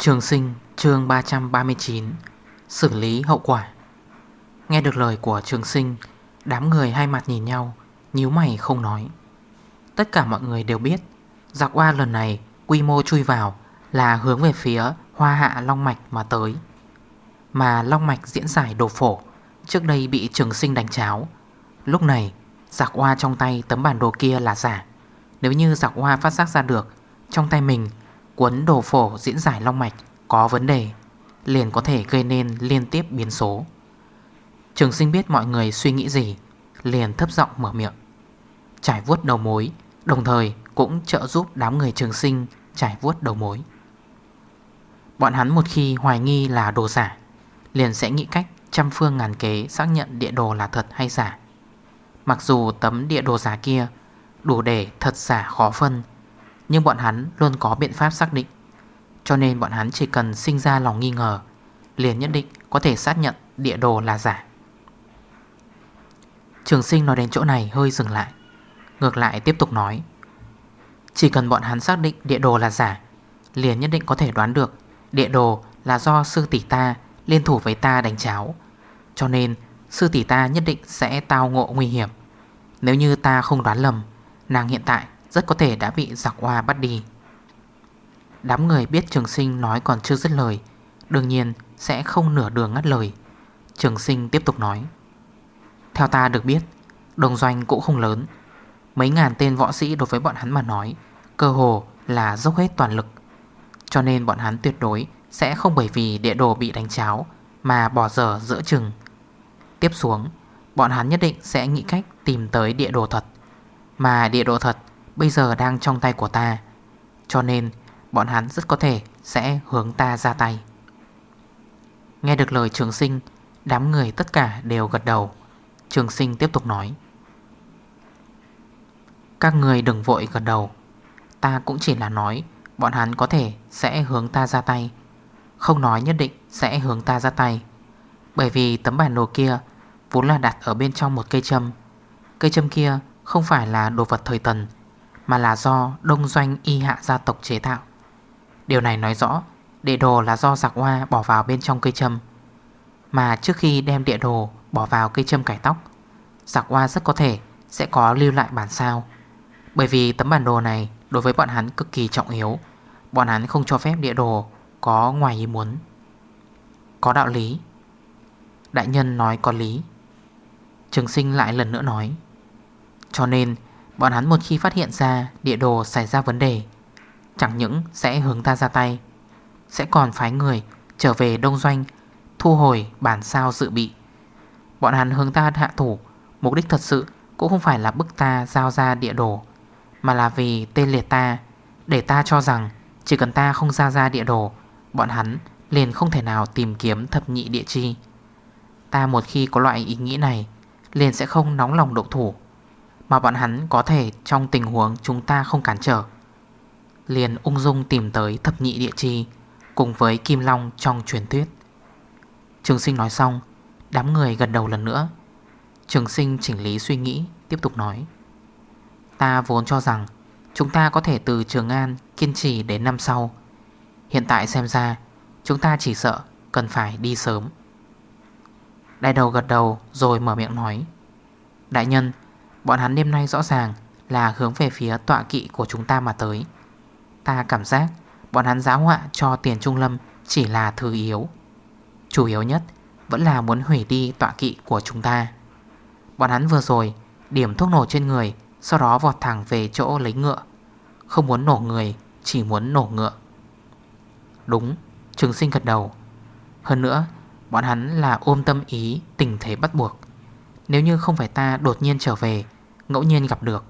Trường sinh, chương 339 Xử lý hậu quả. Nghe được lời của trường sinh, Đám người hai mặt nhìn nhau, nhíu mày không nói. Tất cả mọi người đều biết, Giặc hoa lần này quy mô chui vào Là hướng về phía hoa hạ Long Mạch mà tới. Mà Long Mạch diễn giải đồ phổ, Trước đây bị trường sinh đánh cháo. Lúc này, giặc hoa trong tay tấm bản đồ kia là giả. Nếu như giặc hoa phát giác ra được, Trong tay mình Cuốn đồ phổ diễn giải long mạch Có vấn đề, Liền có thể gây nên liên tiếp biến số. Trường sinh biết mọi người suy nghĩ gì, Liền thấp giọng mở miệng. Trải vuốt đầu mối, Đồng thời cũng trợ giúp đám người trường sinh Trải vuốt đầu mối. Bọn hắn một khi hoài nghi là đồ giả, Liền sẽ nghĩ cách trăm phương ngàn kế xác nhận địa đồ là thật hay giả. Mặc dù tấm địa đồ giả kia Đủ để thật giả khó phân nhưng bọn hắn luôn có biện pháp xác định. Cho nên bọn hắn chỉ cần sinh ra lòng nghi ngờ, Liền nhất định có thể xác nhận địa đồ là giả. Trường sinh nói đến chỗ này hơi dừng lại, Ngược lại tiếp tục nói. Chỉ cần bọn hắn xác định địa đồ là giả, Liền nhất định có thể đoán được Địa đồ là do sư tỷ ta Liên thủ với ta đánh cháo. Cho nên, sư tỷ ta nhất định sẽ tao ngộ nguy hiểm. Nếu như ta không đoán lầm, Nàng hiện tại rất có thể đã bị giặc hoa bắt đi. Đám người biết trường sinh nói còn chưa dứt lời, Đương nhiên sẽ không nửa đường ngắt lời. Trường sinh tiếp tục nói, Theo ta được biết, Đồng doanh cũng không lớn. Mấy ngàn tên võ sĩ đối với bọn hắn mà nói, Cơ hồ là dốc hết toàn lực. Cho nên bọn hắn tuyệt đối Sẽ không bởi vì địa đồ bị đánh cháo Mà bỏ dở giữa chừng. Tiếp xuống, Bọn hắn nhất định sẽ nghĩ cách tìm tới địa đồ thật. Mà địa đồ thật Bây giờ đang trong tay của ta, Cho nên bọn hắn rất có thể Sẽ hướng ta ra tay. Nghe được lời trường sinh, Đám người tất cả đều gật đầu. Trường sinh tiếp tục nói. Các người đừng vội gật đầu. Ta cũng chỉ là nói, Bọn hắn có thể sẽ hướng ta ra tay. Không nói nhất định sẽ hướng ta ra tay. Bởi vì tấm bản đồ kia Vốn là đặt ở bên trong một cây châm. Cây châm kia không phải là đồ vật thời tần mà là do đông doanh y hạ gia tộc chế tạo. Điều này nói rõ Địa đồ là do giặc hoa bỏ vào bên trong cây châm. Mà trước khi đem địa đồ bỏ vào cây châm cải tóc, Giặc hoa rất có thể sẽ có lưu lại bản sao. Bởi vì tấm bản đồ này đối với bọn hắn cực kỳ trọng yếu. Bọn hắn không cho phép địa đồ có ngoài ý muốn. Có đạo lý. Đại nhân nói có lý. Trường sinh lại lần nữa nói. Cho nên Bọn hắn một khi phát hiện ra địa đồ xảy ra vấn đề, Chẳng những sẽ hướng ta ra tay, Sẽ còn phái người trở về đông doanh, Thu hồi bản sao dự bị. Bọn hắn hướng ta hạ thủ, Mục đích thật sự cũng không phải là bức ta giao ra địa đồ, Mà là vì tên liệt ta, Để ta cho rằng Chỉ cần ta không giao ra địa đồ, Bọn hắn liền không thể nào tìm kiếm thập nhị địa chi. Ta một khi có loại ý nghĩ này, Liền sẽ không nóng lòng động thủ mà bọn hắn có thể trong tình huống chúng ta không cản trở. Liền ung dung tìm tới thập nhị địa chi, Cùng với Kim Long trong truyền thuyết. Trường sinh nói xong, Đám người gần đầu lần nữa. Trường sinh chỉnh lý suy nghĩ, Tiếp tục nói. Ta vốn cho rằng, Chúng ta có thể từ Trường An kiên trì đến năm sau. Hiện tại xem ra, Chúng ta chỉ sợ cần phải đi sớm. Đại đầu gật đầu rồi mở miệng nói. Đại nhân Bọn hắn đêm nay rõ ràng là hướng về phía tọa kỵ của chúng ta mà tới. Ta cảm giác bọn hắn giáo họa cho tiền trung lâm chỉ là thứ yếu. Chủ yếu nhất vẫn là muốn hủy đi tọa kỵ của chúng ta. Bọn hắn vừa rồi điểm thuốc nổ trên người, Sau đó vọt thẳng về chỗ lấy ngựa. Không muốn nổ người, Chỉ muốn nổ ngựa. Đúng, Trường sinh gật đầu. Hơn nữa, Bọn hắn là ôm tâm ý, tình thế bắt buộc nếu như không phải ta đột nhiên trở về, Ngẫu nhiên gặp được.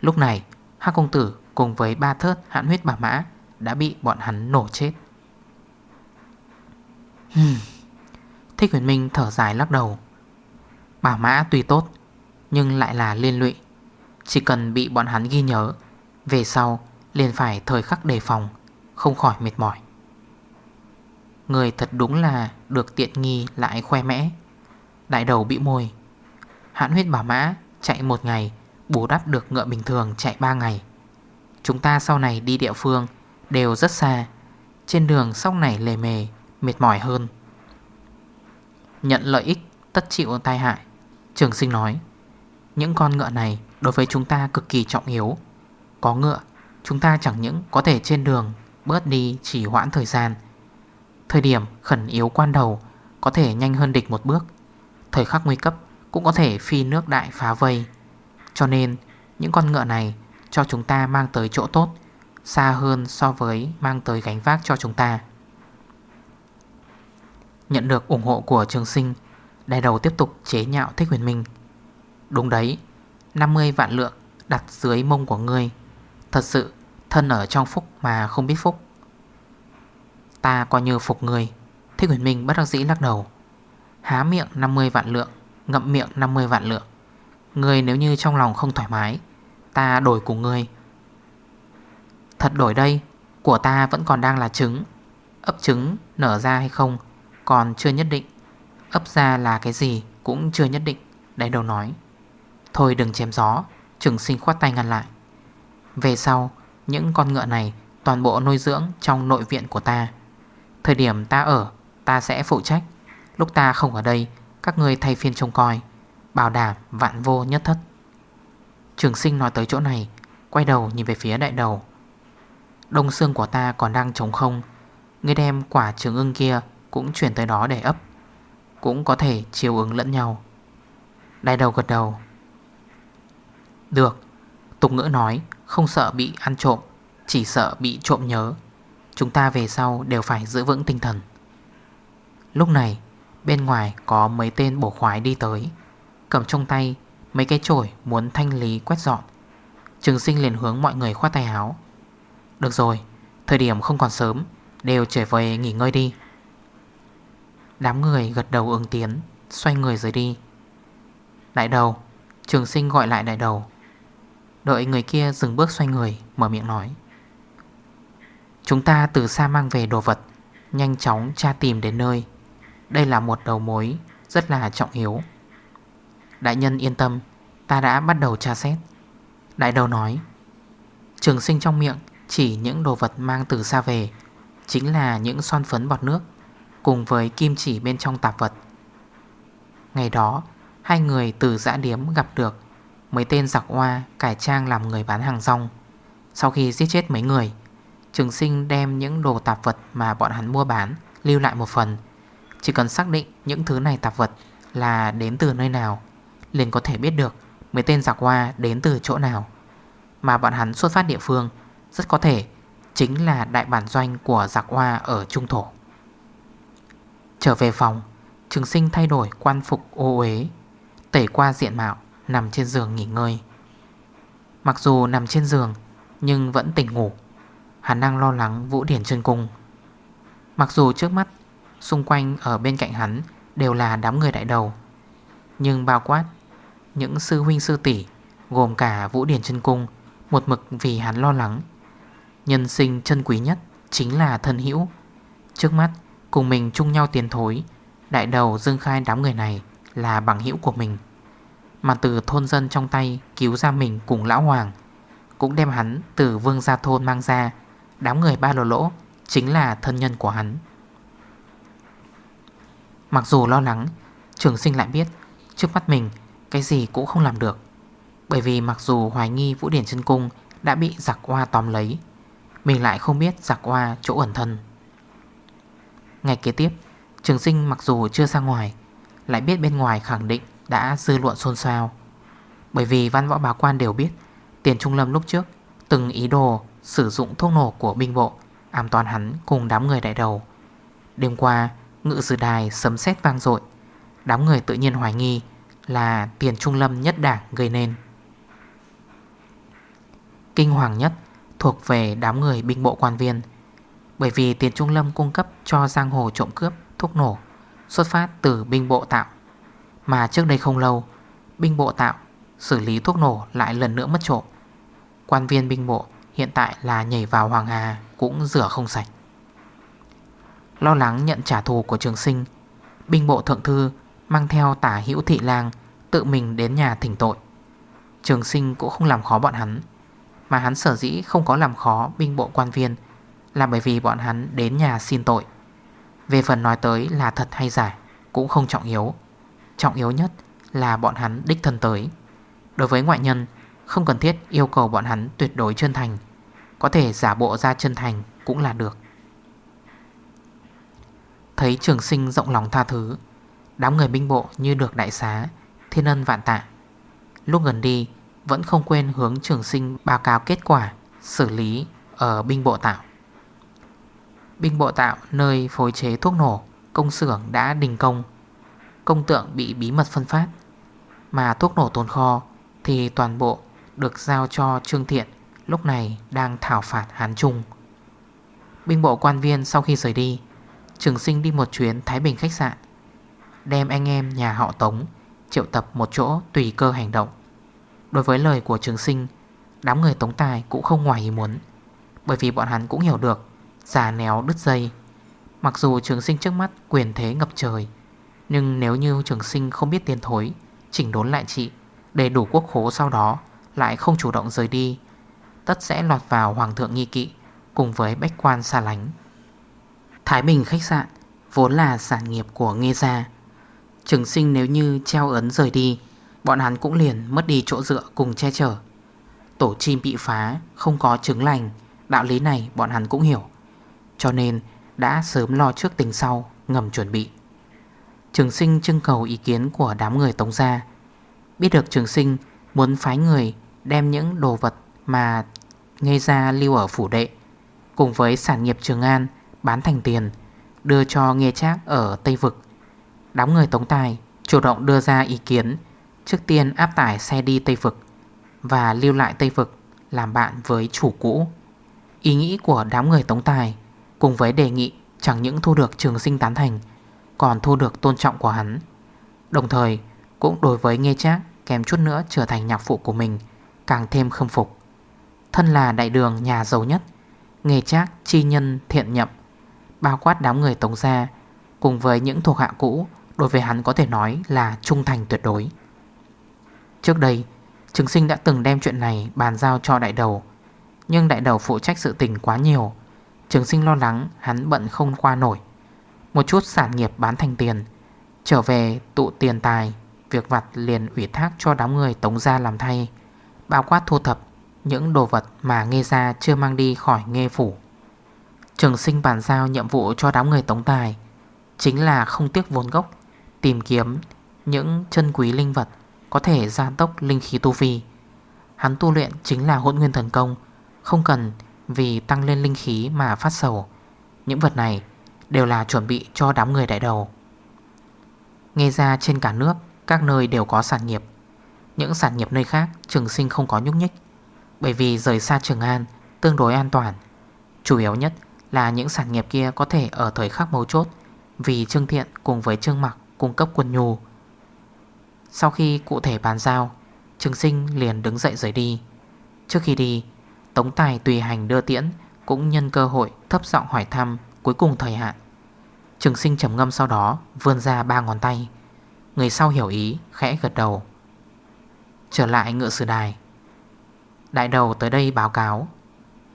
Lúc này, Hắc công tử Cùng với ba thớt hạn huyết bà mã Đã bị bọn hắn nổ chết. Thích huyền minh thở dài lắc đầu. Bà mã tuy tốt, Nhưng lại là liên lụy. Chỉ cần bị bọn hắn ghi nhớ, Về sau liền phải thời khắc đề phòng, Không khỏi mệt mỏi. Người thật đúng là Được tiện nghi lại khoe mẽ. Đại đầu bị môi Hãn huyết bảo mã, chạy một ngày, Bù đắp được ngựa bình thường chạy 3 ngày. Chúng ta sau này đi địa phương Đều rất xa, Trên đường sóc này lề mề, Mệt mỏi hơn. Nhận lợi ích tất chịu tai hại, Trường sinh nói, Những con ngựa này đối với chúng ta cực kỳ trọng yếu. Có ngựa, Chúng ta chẳng những có thể trên đường Bớt đi chỉ hoãn thời gian. Thời điểm khẩn yếu quan đầu Có thể nhanh hơn địch một bước. Thời khắc nguy cấp cũng có thể phi nước đại phá vây. Cho nên những con ngựa này Cho chúng ta mang tới chỗ tốt Xa hơn so với mang tới gánh vác cho chúng ta. Nhận được ủng hộ của trường sinh Đại đầu tiếp tục chế nhạo Thích Huyền Minh. Đúng đấy 50 vạn lượng đặt dưới mông của ngươi. Thật sự thân ở trong phúc mà không biết phúc. Ta coi như phục người, Thích Huyền Minh bất đắc dĩ lắc đầu. Há miệng 50 vạn lượng Ngậm miệng 50 vạn lượng. Ngươi nếu như trong lòng không thoải mái, Ta đổi cùng ngươi. Thật đổi đây, Của ta vẫn còn đang là trứng. Ấp trứng nở ra hay không Còn chưa nhất định. Ấp ra là cái gì cũng chưa nhất định, Đại đầu nói. Thôi đừng chém gió, Trường sinh khoát tay ngăn lại. Về sau, những con ngựa này, Toàn bộ nuôi dưỡng trong nội viện của ta. Thời điểm ta ở, Ta sẽ phụ trách. Lúc ta không ở đây các người thay phiên trông coi, Bảo đảm vạn vô nhất thất. Trường sinh nói tới chỗ này, Quay đầu nhìn về phía đại đầu. Đông xương của ta còn đang trống không, Ngươi đem quả trường ưng kia Cũng chuyển tới đó để ấp, Cũng có thể chiều ứng lẫn nhau. Đại đầu gật đầu. Được, Tục ngữ nói, không sợ bị ăn trộm, Chỉ sợ bị trộm nhớ. Chúng ta về sau đều phải giữ vững tinh thần. Lúc này Bên ngoài có mấy tên bổ khoái đi tới. Cầm trong tay Mấy cái chổi muốn thanh lý quét dọn. Trường sinh liền hướng mọi người khoát tay áo. Được rồi, Thời điểm không còn sớm, Đều trở về nghỉ ngơi đi. Đám người gật đầu ứng tiến Xoay người rời đi. Đại đầu, Trường sinh gọi lại đại đầu. Đợi người kia dừng bước xoay người, Mở miệng nói. Chúng ta từ xa mang về đồ vật, Nhanh chóng tra tìm đến nơi. Đây là một đầu mối Rất là trọng yếu. Đại nhân yên tâm, Ta đã bắt đầu tra xét. Đại đầu nói, Trường sinh trong miệng Chỉ những đồ vật mang từ xa về, Chính là những son phấn bọt nước Cùng với kim chỉ bên trong tạp vật. Ngày đó, Hai người từ dã điếm gặp được Mấy tên giặc hoa cải trang làm người bán hàng rong. Sau khi giết chết mấy người, Trường sinh đem những đồ tạp vật mà bọn hắn mua bán Lưu lại một phần. Chỉ cần xác định những thứ này tạp vật Là đến từ nơi nào, liền có thể biết được mấy tên giặc hoa đến từ chỗ nào. Mà bọn hắn xuất phát địa phương, Rất có thể Chính là đại bản doanh của giặc hoa ở Trung Thổ. Trở về phòng, Trường sinh thay đổi quan phục ô uế, Tẩy qua diện mạo, Nằm trên giường nghỉ ngơi. Mặc dù nằm trên giường, Nhưng vẫn tỉnh ngủ. Hắn đang lo lắng Vũ Điển chân cung. Mặc dù trước mắt Xung quanh ở bên cạnh hắn Đều là đám người đại đầu. Nhưng bao quát Những sư huynh sư tỷ, Gồm cả Vũ Điển chân cung, Một mực vì hắn lo lắng. Nhân sinh chân quý nhất Chính là thân hữu. Trước mắt, cùng mình chung nhau tiền thối, Đại đầu dương khai đám người này Là bằng hữu của mình. Mà từ thôn dân trong tay cứu ra mình cùng lão hoàng, Cũng đem hắn từ vương gia thôn mang ra. Đám người ba lỗ lỗ Chính là thân nhân của hắn. Mặc dù lo lắng, Trường sinh lại biết, Trước mắt mình, cái gì cũng không làm được. Bởi vì mặc dù hoài nghi Vũ Điển chân Cung Đã bị giặc hoa tóm lấy, Mình lại không biết giặc hoa chỗ ẩn thân. Ngày kế tiếp, Trường sinh mặc dù chưa ra ngoài, Lại biết bên ngoài khẳng định đã dư luận xôn xao. Bởi vì văn võ bà quan đều biết, Tiền Trung Lâm lúc trước Từng ý đồ sử dụng thuốc nổ của binh bộ, Ám toàn hắn cùng đám người đại đầu. Đêm qua Ngự sử đài sấm sét vang dội. Đám người tự nhiên hoài nghi Là tiền Trung Lâm nhất đảng gây nên. Kinh hoàng nhất thuộc về đám người binh bộ quan viên, Bởi vì tiền trung lâm cung cấp cho giang hồ trộm cướp, thuốc nổ, Xuất phát từ binh bộ tạo. Mà trước đây không lâu, Binh bộ tạo xử lý thuốc nổ lại lần nữa mất trộm. Quan viên binh bộ hiện tại là nhảy vào Hoàng Hà cũng rửa không sạch. Lo lắng nhận trả thù của trường sinh. Binh bộ thượng thư mang theo tả hữu thị lang Tự mình đến nhà thỉnh tội. Trường sinh cũng không làm khó bọn hắn, Mà hắn sở dĩ không có làm khó binh bộ quan viên Là bởi vì bọn hắn đến nhà xin tội. Về phần nói tới là thật hay giả Cũng không trọng yếu. Trọng yếu nhất là bọn hắn đích thân tới. Đối với ngoại nhân, Không cần thiết yêu cầu bọn hắn tuyệt đối chân thành. Có thể giả bộ ra chân thành cũng là được. Thấy trường sinh rộng lòng tha thứ. Đám người binh bộ như được đại xá, Thiên ân vạn tạ. Lúc gần đi, Vẫn không quên hướng trường sinh báo cáo kết quả, Xử lý ở binh bộ tạo. Binh bộ tạo nơi phối chế thuốc nổ, Công xưởng đã đình công. Công tượng bị bí mật phân phát. Mà thuốc nổ tồn kho Thì toàn bộ được giao cho Trương Thiện, Lúc này đang thảo phạt Hán Trung. Binh bộ quan viên sau khi rời đi Trường sinh đi một chuyến Thái Bình khách sạn. Đem anh em, nhà họ Tống, Triệu tập một chỗ tùy cơ hành động. Đối với lời của trường sinh, Đám người Tống Tài cũng không ngoài ý muốn, Bởi vì bọn hắn cũng hiểu được Giả néo đứt dây. Mặc dù trường sinh trước mắt quyền thế ngập trời, Nhưng nếu như trường sinh không biết tiền thối, Chỉnh đốn lại trị Để đủ quốc khố sau đó, Lại không chủ động rời đi, Tất sẽ lọt vào hoàng thượng nghi kỵ Cùng với bách quan xa lánh. Thái Bình khách sạn, Vốn là sản nghiệp của Nghê Gia. Trường sinh nếu như treo ấn rời đi, Bọn hắn cũng liền mất đi chỗ dựa cùng che chở. Tổ chim bị phá, Không có trứng lành, Đạo lý này bọn hắn cũng hiểu. Cho nên, đã sớm lo trước tình sau, Ngầm chuẩn bị. Trường sinh trưng cầu ý kiến của đám người tống gia. Biết được trường sinh Muốn phái người đem những đồ vật Mà nghe ra lưu ở phủ đệ, Cùng với sản nghiệp Trường An Bán thành tiền, Đưa cho nghe trác ở Tây Vực. Đám người tống tài chủ động đưa ra ý kiến Trước tiên áp tải xe đi Tây Vực Và lưu lại Tây Vực Làm bạn với chủ cũ. Ý nghĩ của đám người tống tài Cùng với đề nghị chẳng những thu được trường sinh tán thành, Còn thu được tôn trọng của hắn. Đồng thời, cũng đối với nghe trác Kèm chút nữa trở thành nhạc phụ của mình, Càng thêm khâm phục. Thân là đại đường nhà giàu nhất Nghề trác chi nhân thiện nhậm. Bao quát đám người tống gia, Cùng với những thuộc hạ cũ, Đối với hắn có thể nói là trung thành tuyệt đối. Trước đây, Trường sinh đã từng đem chuyện này bàn giao cho đại đầu, Nhưng đại đầu phụ trách sự tình quá nhiều. Trường sinh lo lắng hắn bận không qua nổi, Một chút sản nghiệp bán thành tiền, Trở về tụ tiền tài, Việc vặt liền ủy thác cho đám người tống ra làm thay, Bao quát thu thập Những đồ vật mà nghe ra chưa mang đi khỏi nghe phủ. Trường sinh bàn giao nhiệm vụ cho đám người tống tài. Chính là không tiếc vốn gốc, Tìm kiếm những chân quý linh vật Có thể gia tốc linh khí tu vi. Hắn tu luyện chính là hỗn nguyên thần công, Không cần vì tăng lên linh khí mà phát sầu. Những vật này đều là chuẩn bị cho đám người đại đầu. Nghe ra trên cả nước, Các nơi đều có sản nghiệp. Những sản nghiệp nơi khác, trường sinh không có nhúc nhích. Bởi vì rời xa Trường An Tương đối an toàn. Chủ yếu nhất là những sản nghiệp kia có thể ở thời khắc mấu chốt, Vì Trương Thiện cùng với Trương Mặc cung cấp quân nhu. Sau khi cụ thể bàn giao, trương sinh liền đứng dậy rời đi. Trước khi đi, Tống Tài tùy hành đưa tiễn Cũng nhân cơ hội thấp giọng hỏi thăm Cuối cùng thời hạn. Trường sinh trầm ngâm sau đó vươn ra ba ngón tay. Người sau hiểu ý, khẽ gật đầu. Trở lại ngựa sử đài. Đại đầu tới đây báo cáo.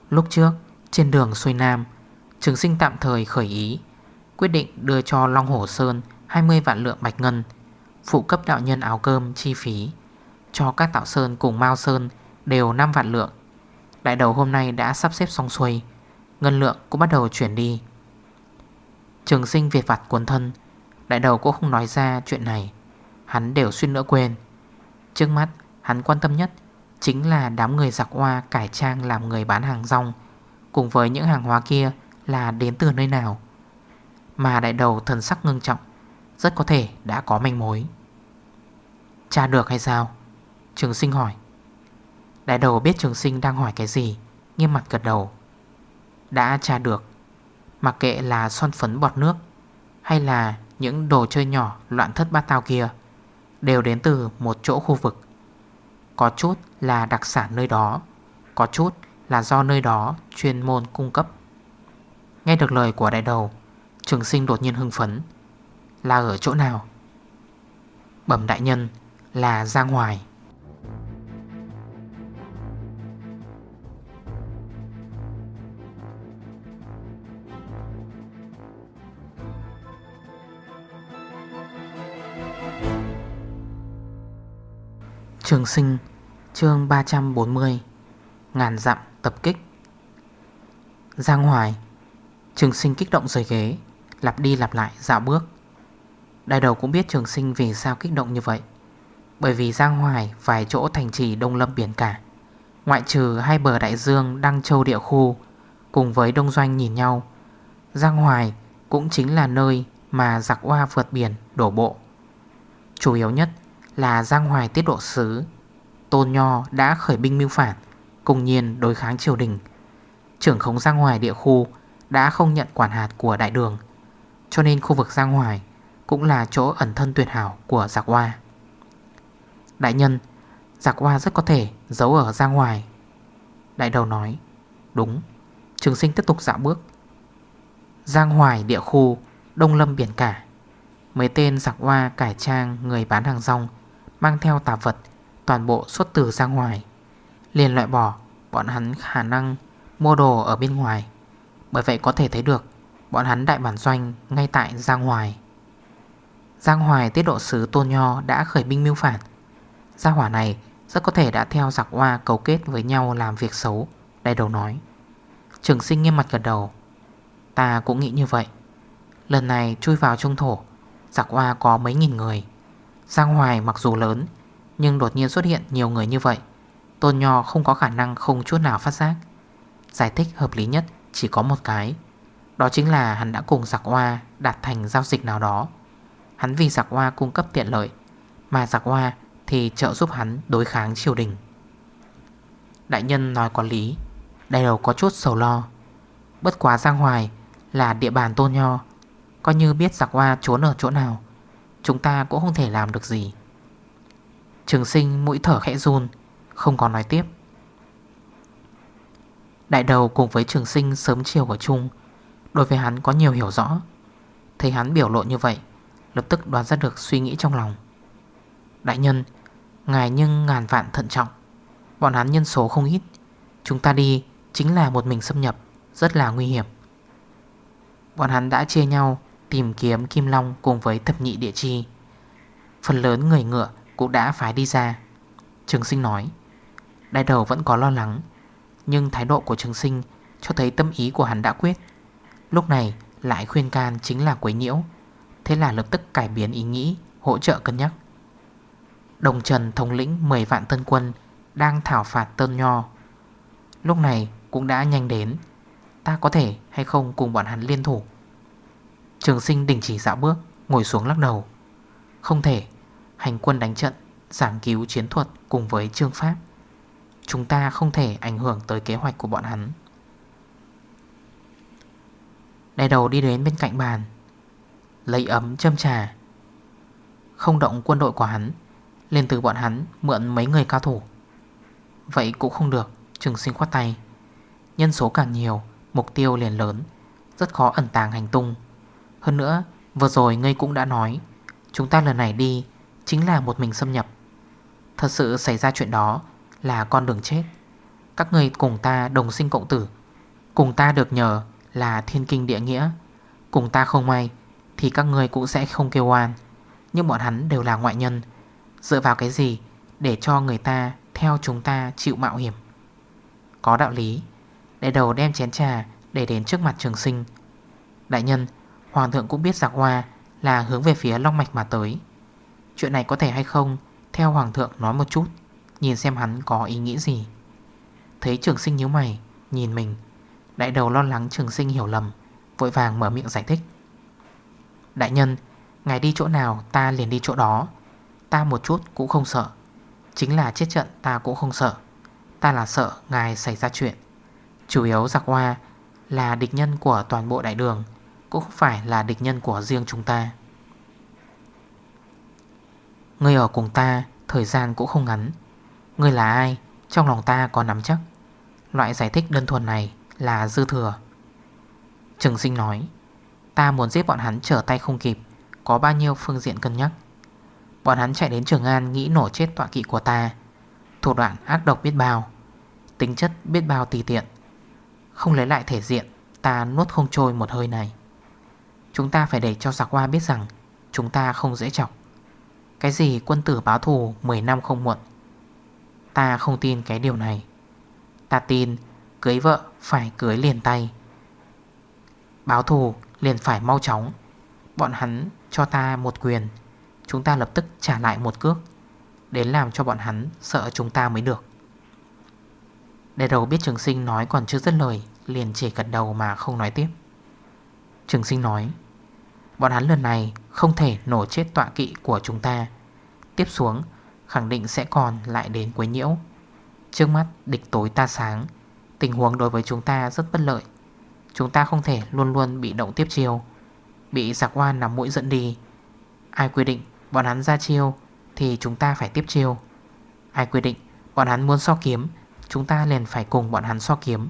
Lúc trước, trên đường xuôi Nam Trường sinh tạm thời khởi ý, Quyết định đưa cho Long Hổ Sơn 20 vạn lượng bạch ngân, Phụ cấp đạo nhân áo cơm chi phí, Cho các tạo sơn cùng Mao Sơn Đều 5 vạn lượng. Đại đầu hôm nay đã sắp xếp xong xuôi, Ngân lượng cũng bắt đầu chuyển đi. Trường sinh Việt vặt cuốn thân, Đại đầu cũng không nói ra chuyện này. Hắn đều xuyên nữa quên. Trước mắt, hắn quan tâm nhất Chính là đám người giặc hoa cải trang làm người bán hàng rong, Cùng với những hàng hóa kia là đến từ nơi nào. Mà đại đầu thần sắc ngưng trọng, Rất có thể đã có manh mối. Cha được hay sao? Trường sinh hỏi. Đại đầu biết trường sinh đang hỏi cái gì, Nghiêm mặt gật đầu. Đã tra được, Mặc kệ là son phấn bọt nước, Hay là những đồ chơi nhỏ loạn thất bát tao kia, Đều đến từ một chỗ khu vực. Có chút là đặc sản nơi đó, Có chút là do nơi đó chuyên môn cung cấp. Nghe được lời của đại đầu, Trường sinh đột nhiên hưng phấn. Là ở chỗ nào? Bẩm đại nhân, là Giang Hoài Trường sinh, chương 340 Ngàn dặm tập kích. Giang Hoài Trường sinh kích động rời ghế, Lặp đi lặp lại dạo bước. Đại đầu cũng biết trường sinh vì sao kích động như vậy, Bởi vì Giang Hoài Vài chỗ thành trì Đông Lâm biển cả. Ngoại trừ hai bờ đại dương Đăng Châu địa khu Cùng với Đông Doanh nhìn nhau, Giang Hoài cũng chính là nơi Mà giặc hoa vượt biển đổ bộ. Chủ yếu nhất là Giang Hoài tiết độ sứ, Tôn Nho đã khởi binh mưu phản, Cùng nhiên đối kháng triều đình. Trưởng khống Giang Hoài địa khu đã không nhận quản hạt của đại đường. Cho nên khu vực Giang Hoài Cũng là chỗ ẩn thân tuyệt hảo của giặc hoa Đại nhân, Giặc hoa rất có thể giấu ở Giang Hoài Đại đầu nói, Đúng, Trường sinh tiếp tục dạo bước. Giang Hoài địa khu, Đông Lâm biển cả, Mấy tên giặc hoa cải trang người bán hàng rong, Mang theo tạp vật, Toàn bộ xuất từ Giang Hoài Liền loại bỏ bọn hắn khả năng mua đồ ở bên ngoài. Bởi vậy có thể thấy được, Bọn hắn đại bản doanh ngay tại Giang Hoài. Giang Hoài tiết độ sứ Tôn Nho đã khởi binh mưu phản. Gia hỏa này rất có thể đã theo giặc hoa cấu kết với nhau làm việc xấu, Đại đầu nói. Trường sinh nghiêm mặt gật đầu. Ta cũng nghĩ như vậy. Lần này chui vào trung thổ, Giặc hoa có mấy nghìn người. Giang Hoài mặc dù lớn, Nhưng đột nhiên xuất hiện nhiều người như vậy. Tôn Nho không có khả năng không chút nào phát giác. Giải thích hợp lý nhất chỉ có một cái. Đó chính là hắn đã cùng giặc hoa đạt thành giao dịch nào đó. Hắn vì giặc hoa cung cấp tiện lợi, Mà giặc hoa thì trợ giúp hắn đối kháng triều đình. Đại nhân nói có lý Đây đầu có chút sầu lo. Bất quá Giang Hoài là địa bàn tôn nho, Coi như biết giặc hoa trốn ở chỗ nào, Chúng ta cũng không thể làm được gì. Trường sinh mũi thở khẽ run, Không còn nói tiếp. Đại đầu cùng với trường sinh sớm chiều ở chung. Đối với hắn có nhiều hiểu rõ. Thấy hắn biểu lộ như vậy, Lập tức đoán ra được suy nghĩ trong lòng. Đại nhân, Ngài nhưng ngàn vạn thận trọng. Bọn hắn nhân số không ít. Chúng ta đi chính là một mình xâm nhập, Rất là nguy hiểm. Bọn hắn đã chia nhau Tìm kiếm Kim Long cùng với thập nhị địa chi. Phần lớn người ngựa Cũng đã phải đi ra. Trường sinh nói, Đại đầu vẫn có lo lắng. Nhưng thái độ của trường sinh Cho thấy tâm ý của hắn đã quyết. Lúc này, lại khuyên can chính là quấy nhiễu. Thế là lập tức cải biến ý nghĩ, Hỗ trợ cân nhắc. Đồng Trần thống lĩnh 10 vạn tân quân Đang thảo phạt tân nho. Lúc này cũng đã nhanh đến. Ta có thể hay không cùng bọn hắn liên thủ? Trường sinh đình chỉ dạo bước, Ngồi xuống lắc đầu. Không thể, Hành quân đánh trận, Giảng cứu chiến thuật cùng với trương pháp. Chúng ta không thể ảnh hưởng tới kế hoạch của bọn hắn. Đại đầu đi đến bên cạnh bàn, Lấy ấm châm trà. Không động quân đội của hắn lên từ bọn hắn mượn mấy người cao thủ. Vậy cũng không được, Trường sinh khoát tay. Nhân số càng nhiều, Mục tiêu liền lớn, Rất khó ẩn tàng hành tung. Hơn nữa, vừa rồi ngươi cũng đã nói, Chúng ta lần này đi Chính là một mình xâm nhập. Thật sự xảy ra chuyện đó là con đường chết. Các người cùng ta đồng sinh cộng tử. Cùng ta được nhờ là thiên kinh địa nghĩa. Cùng ta không may, Thì các người cũng sẽ không kêu oan. Nhưng bọn hắn đều là ngoại nhân. Dựa vào cái gì để cho người ta theo chúng ta chịu mạo hiểm? Có đạo lý. Để đầu đem chén trà để đến trước mặt trường sinh. Đại nhân, Hoàng thượng cũng biết giặc hoa là hướng về phía Long Mạch mà tới. Chuyện này có thể hay không? Theo Hoàng thượng nói một chút. Nhìn xem hắn có ý nghĩ gì. Thấy trường sinh nhíu mày, Nhìn mình. Đại đầu lo lắng trường sinh hiểu lầm, Vội vàng mở miệng giải thích. Đại nhân, Ngài đi chỗ nào ta liền đi chỗ đó. Ta một chút cũng không sợ. Chính là chết trận ta cũng không sợ. Ta là sợ ngài xảy ra chuyện. Chủ yếu giặc hoa là địch nhân của toàn bộ đại đường, Cũng không phải là địch nhân của riêng chúng ta. Ngươi ở cùng ta, Thời gian cũng không ngắn. Ngươi là ai? Trong lòng ta có nắm chắc. Loại giải thích đơn thuần này là dư thừa. Trừng sinh nói, Ta muốn giết bọn hắn trở tay không kịp, Có bao nhiêu phương diện cân nhắc. Bọn hắn chạy đến Trường An nghĩ nổ chết tọa kỵ của ta. Thủ đoạn ác độc biết bao, Tính chất biết bao tùy tiện. Không lấy lại thể diện, Ta nuốt không trôi một hơi này. Chúng ta phải để cho giặc hoa biết rằng, Chúng ta không dễ chọc. Cái gì quân tử báo thù 10 năm không muộn? Ta không tin cái điều này. Ta tin cưới vợ phải cưới liền tay. Báo thù liền phải mau chóng. Bọn hắn cho ta một quyền. Chúng ta lập tức trả lại một cước. Đến làm cho bọn hắn sợ chúng ta mới được. Đại đầu biết trường sinh nói còn chưa dứt lời, Liền chỉ gật đầu mà không nói tiếp. Trường sinh nói, Bọn hắn lần này không thể nổ chết tọa kỵ của chúng ta. Tiếp xuống khẳng định sẽ còn lại đến quấy nhiễu. Trước mắt, địch tối ta sáng. Tình huống đối với chúng ta rất bất lợi. Chúng ta không thể luôn luôn bị động tiếp chiêu. Bị giặc hoa nằm mũi dẫn đi. Ai quy định bọn hắn ra chiêu Thì chúng ta phải tiếp chiêu. Ai quy định bọn hắn muốn so kiếm, Chúng ta liền phải cùng bọn hắn so kiếm.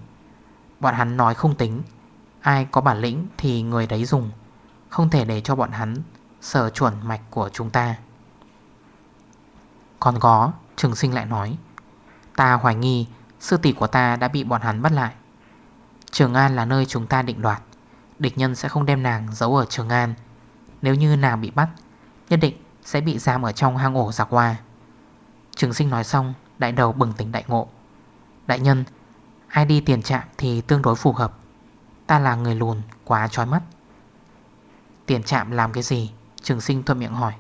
Bọn hắn nói không tính. Ai có bản lĩnh thì người đấy dùng. Không thể để cho bọn hắn Sở chuẩn mạch của chúng ta. Còn có Trường sinh lại nói, Ta hoài nghi Sư tỷ của ta đã bị bọn hắn bắt lại. Trường An là nơi chúng ta định đoạt, Địch nhân sẽ không đem nàng giấu ở Trường An. Nếu như nàng bị bắt, Nhất định sẽ bị giam ở trong hang ổ giặc hoa Trường sinh nói xong, Đại đầu bừng tỉnh đại ngộ. Đại nhân, Ai đi tiền trạm thì tương đối phù hợp. Ta là người lùn, quá trói mắt. Tiền trạm làm cái gì? Trường sinh thuận miệng hỏi.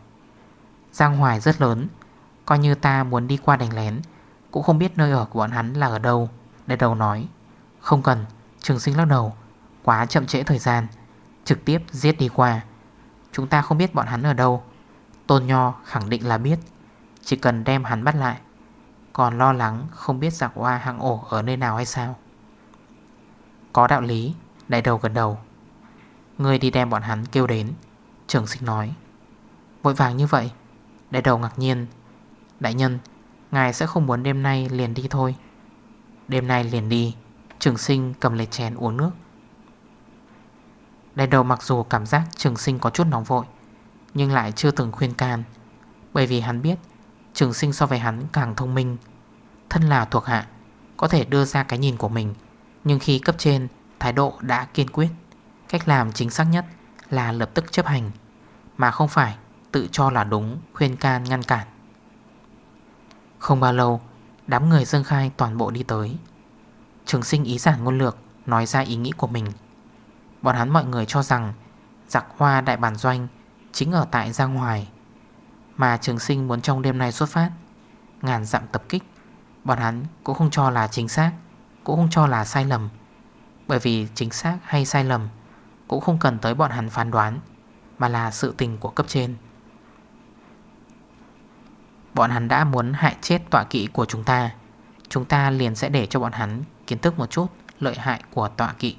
Giang hoài rất lớn Coi như ta muốn đi qua đánh lén. Cũng không biết nơi ở của bọn hắn là ở đâu. Đại đầu nói, Không cần, Trường sinh lắc đầu. Quá chậm trễ thời gian, Trực tiếp giết đi qua. Chúng ta không biết bọn hắn ở đâu. Tôn Nho khẳng định là biết. Chỉ cần đem hắn bắt lại. Còn lo lắng không biết giặc hoa hang ổ ở nơi nào hay sao. Có đạo lý, Đại đầu gần đầu. Người đi đem bọn hắn kêu đến, Trường sinh nói. Vội vàng như vậy, Đại đầu ngạc nhiên. Đại nhân, Ngài sẽ không muốn đêm nay liền đi thôi. Đêm nay liền đi, Trường sinh cầm lấy chén uống nước. Đại đầu mặc dù cảm giác trường sinh có chút nóng vội, Nhưng lại chưa từng khuyên can, Bởi vì hắn biết Trường sinh so với hắn càng thông minh, Thân là thuộc hạ, Có thể đưa ra cái nhìn của mình, Nhưng khi cấp trên, thái độ đã kiên quyết, Cách làm chính xác nhất là lập tức chấp hành, Mà không phải tự cho là đúng, khuyên can ngăn cản. Không bao lâu, Đám người dân khai toàn bộ đi tới. Trường sinh ý giản ngôn lược Nói ra ý nghĩ của mình. Bọn hắn mọi người cho rằng Giặc hoa đại bản doanh Chính ở tại Giang Hoài, Mà trường sinh muốn trong đêm nay xuất phát. Ngàn dặm tập kích, Bọn hắn cũng không cho là chính xác, Cũng không cho là sai lầm. Bởi vì chính xác hay sai lầm Cũng không cần tới bọn hắn phán đoán, Mà là sự tình của cấp trên. Bọn hắn đã muốn hại chết tọa kỵ của chúng ta. Chúng ta liền sẽ để cho bọn hắn kiến thức một chút lợi hại của tọa kỵ.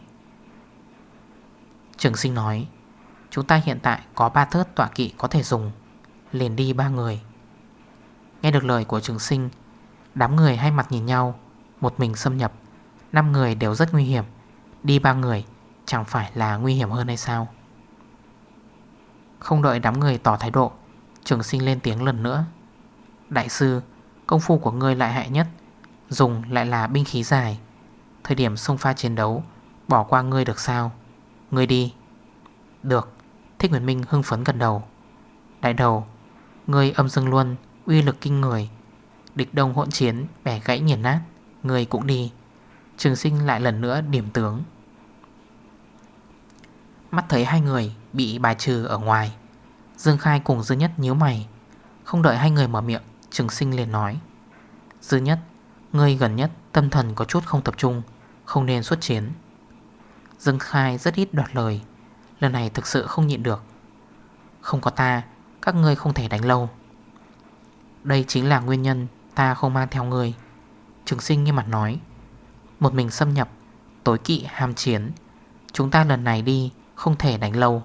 Trường sinh nói, Chúng ta hiện tại có 3 thớt tọa kỵ có thể dùng. Liền đi ba người. Nghe được lời của trường sinh, Đám người hai mặt nhìn nhau, Một mình xâm nhập. 5 người đều rất nguy hiểm. Đi ba người chẳng phải là nguy hiểm hơn hay sao? Không đợi đám người tỏ thái độ, Trường sinh lên tiếng lần nữa. Đại sư, Công phu của ngươi lại hại nhất. Dùng lại là binh khí dài. Thời điểm xông pha chiến đấu, Bỏ qua ngươi được sao? Ngươi đi. Được. Thích Nguyễn Minh hưng phấn gần đầu. Đại đầu, Ngươi âm dương luôn Uy lực kinh người. Địch đông hỗn chiến, Bẻ gãy nghiền nát. Ngươi cũng đi. Trường sinh lại lần nữa điểm tướng. Mắt thấy hai người Bị bài trừ ở ngoài, Dương Khai cùng dương Nhất nhíu mày. Không đợi hai người mở miệng Trường sinh liền nói, Dư Nhất, Ngươi gần nhất tâm thần có chút không tập trung, Không nên xuất chiến. Dương Khai rất ít đoạt lời, Lần này thực sự không nhịn được. Không có ta, Các ngươi không thể đánh lâu. Đây chính là nguyên nhân Ta không mang theo ngươi. Trường sinh như mặt nói, Một mình xâm nhập, tối kỵ ham chiến, Chúng ta lần này đi không thể đánh lâu.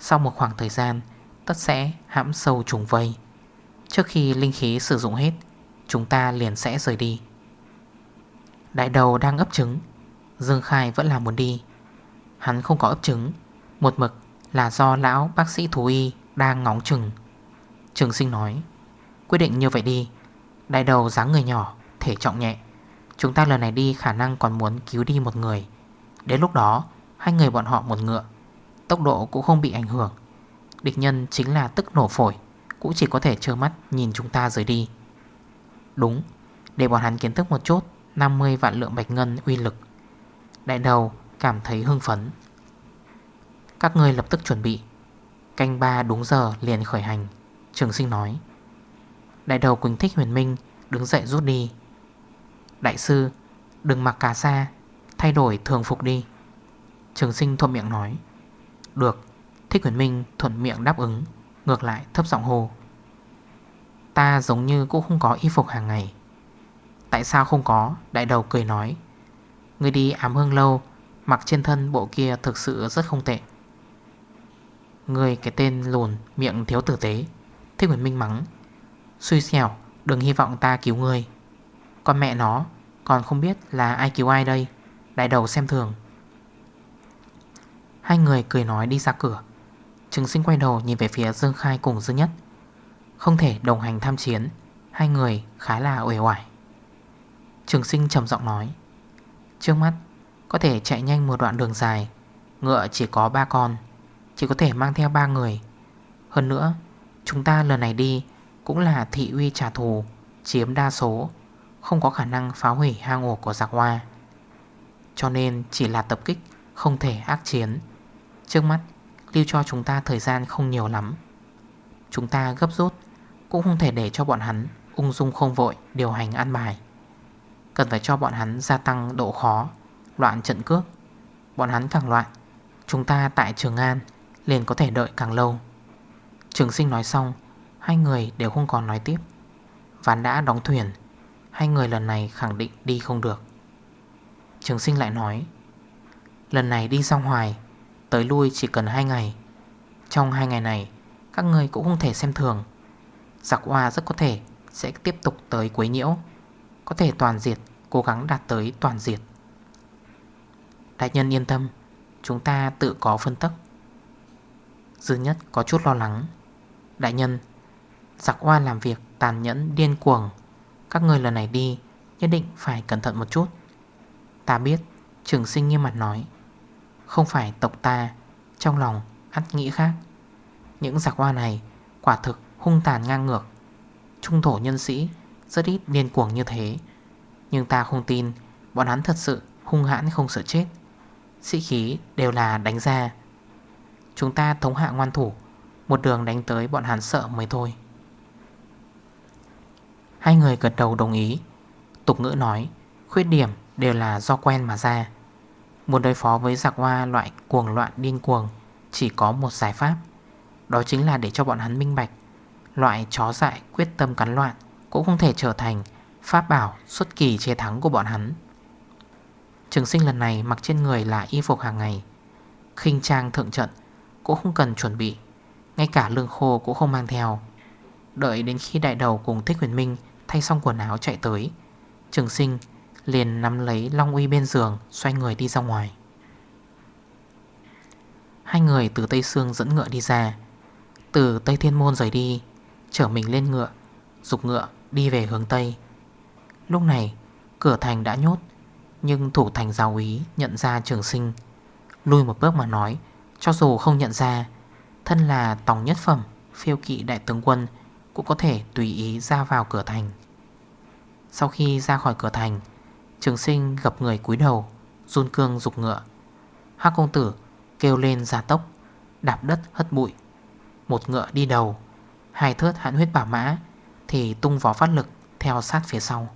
Sau một khoảng thời gian, Tất sẽ hãm sâu trùng vây. Trước khi linh khí sử dụng hết, Chúng ta liền sẽ rời đi. Đại đầu đang ấp trứng. Dương Khai vẫn là muốn đi. Hắn không có ấp trứng. Một mực là do lão bác sĩ thú y Đang ngóng chừng. Trường sinh nói, Quyết định như vậy đi. Đại đầu dáng người nhỏ, Thể trọng nhẹ. Chúng ta lần này đi khả năng còn muốn cứu đi một người. Đến lúc đó, Hai người bọn họ một ngựa. Tốc độ cũng không bị ảnh hưởng. Địch nhân chính là tức nổ phổi. Cũng chỉ có thể trơ mắt nhìn chúng ta rời đi. Đúng, Để bọn hắn kiến thức một chút 50 vạn lượng bạch ngân uy lực. Đại đầu cảm thấy hưng phấn. Các ngươi lập tức chuẩn bị. Canh ba đúng giờ liền khởi hành, Trường sinh nói. Đại đầu Quỳnh Thích Huyền Minh Đứng dậy rút đi. Đại sư, Đừng mặc cà sa, Thay đổi thường phục đi. Trường sinh thuận miệng nói. Được, Thích Huyền Minh thuận miệng đáp ứng. Ngược lại, thấp giọng hồ Ta giống như cũng không có y phục hàng ngày. Tại sao không có? Đại đầu cười nói Người đi ám hương lâu, Mặc trên thân bộ kia thực sự rất không tệ. Người cái tên lùn, Miệng thiếu tử tế Thế Nguyễn Minh mắng. Xui xẻo, đừng hy vọng ta cứu người Con mẹ nó, Còn không biết là ai cứu ai đây. Đại đầu xem thường. Hai người cười nói đi ra cửa. Trừng sinh quay đầu nhìn về phía Dương Khai cùng Dương Nhất. Không thể đồng hành tham chiến, Hai người khá là uể oải. Trường sinh trầm giọng nói, Trước mắt, Có thể chạy nhanh một đoạn đường dài, Ngựa chỉ có 3 con, Chỉ có thể mang theo 3 người. Hơn nữa, Chúng ta lần này đi Cũng là thị uy trả thù, Chiếm đa số, Không có khả năng phá hủy hang ổ của giặc hoa. Cho nên chỉ là tập kích, Không thể ác chiến. Trước mắt Lưu cho chúng ta thời gian không nhiều lắm. Chúng ta gấp rút, Cũng không thể để cho bọn hắn Ung dung không vội điều hành ăn bài. Cần phải cho bọn hắn gia tăng độ khó, Loạn trận cước. Bọn hắn càng loạn, Chúng ta tại Trường An liền có thể đợi càng lâu. Trường sinh nói xong, Hai người đều không còn nói tiếp. Ván đã đóng thuyền, Hai người lần này khẳng định đi không được. Trường sinh lại nói, Lần này đi sang hoài Tới lui chỉ cần 2 ngày. Trong 2 ngày này, Các người cũng không thể xem thường. Giặc hoa rất có thể sẽ tiếp tục tới quấy nhiễu, Có thể toàn diệt, Cố gắng đạt tới toàn diệt. Đại nhân yên tâm, Chúng ta tự có phân tích Dư nhất có chút lo lắng. Đại nhân, Giặc hoa làm việc tàn nhẫn điên cuồng. Các người lần này đi, Nhất định phải cẩn thận một chút. Ta biết, Trường sinh nghiêm mặt nói. Không phải tộc ta Trong lòng ắt nghĩ khác. Những giặc hoa này Quả thực hung tàn ngang ngược. Trung thổ nhân sĩ Rất ít điên cuồng như thế, Nhưng ta không tin Bọn hắn thật sự hung hãn không sợ chết. Sĩ khí đều là đánh ra. Chúng ta thống hạ ngoan thủ, Một đường đánh tới bọn hắn sợ mới thôi. Hai người gật đầu đồng ý. Tục ngữ nói, Khuyết điểm đều là do quen mà ra. Muốn đối phó với giặc hoa loại cuồng loạn điên cuồng, Chỉ có một giải pháp. Đó chính là để cho bọn hắn minh bạch, Loại chó dại quyết tâm cắn loạn Cũng không thể trở thành Pháp bảo xuất kỳ chế thắng của bọn hắn. Trường sinh lần này mặc trên người là y phục hàng ngày, khinh trang thượng trận Cũng không cần chuẩn bị, Ngay cả lương khô cũng không mang theo. Đợi đến khi đại đầu cùng Thích Huyền Minh Thay xong quần áo chạy tới, Trường sinh liền nắm lấy Long Uy bên giường, Xoay người đi ra ngoài. Hai người từ Tây Sương dẫn ngựa đi ra. Từ Tây Thiên Môn rời đi, Chở mình lên ngựa, Dục ngựa đi về hướng Tây. Lúc này, cửa thành đã nhốt, Nhưng thủ thành giáo úy nhận ra trường sinh Lui một bước mà nói, Cho dù không nhận ra, Thân là tòng nhất phẩm, Phiêu kỵ đại tướng quân, Cũng có thể tùy ý ra vào cửa thành. Sau khi ra khỏi cửa thành Trường sinh gặp người cúi đầu, Run cương dục ngựa. Hác công tử kêu lên ra tốc, Đạp đất hất bụi. Một ngựa đi đầu, Hai thớt hãn huyết bảo mã Thì tung vó phát lực theo sát phía sau.